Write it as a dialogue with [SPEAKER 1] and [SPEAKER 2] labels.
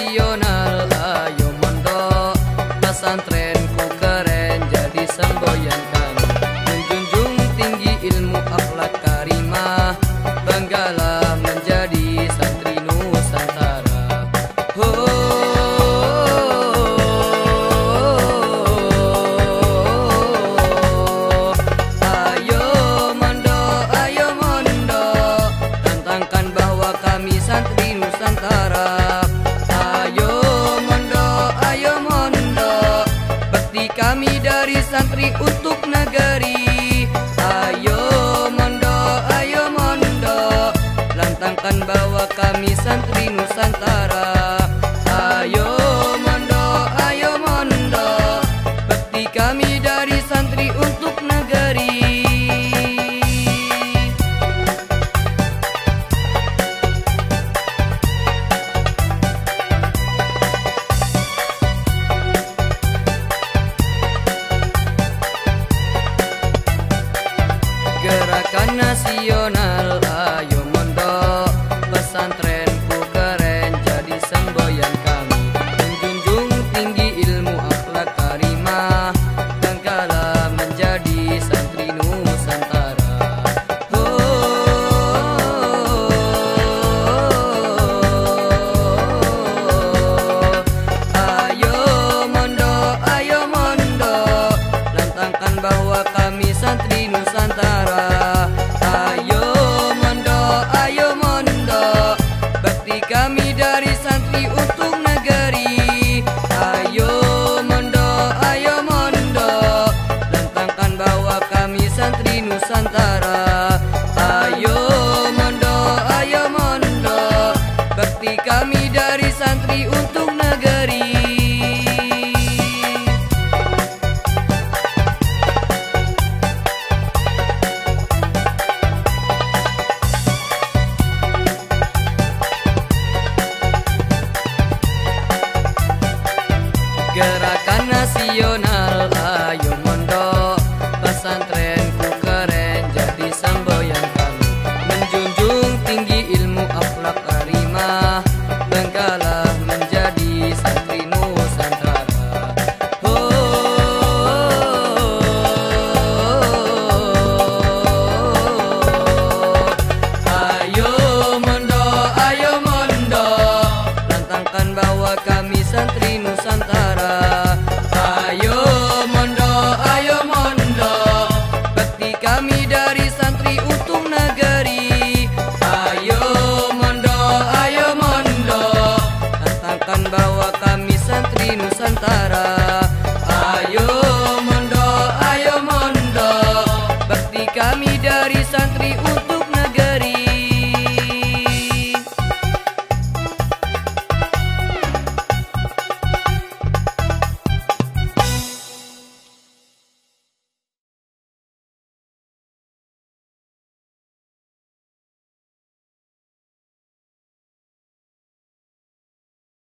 [SPEAKER 1] you emociona. dari santri untuk negeri. Ayo mondo, ayo mondo. Lantangkan bawa kami santri Nusantara. Ayo mondo, ayo mondo. Bekti kami dari santri untuk negeri. Nacional. que acá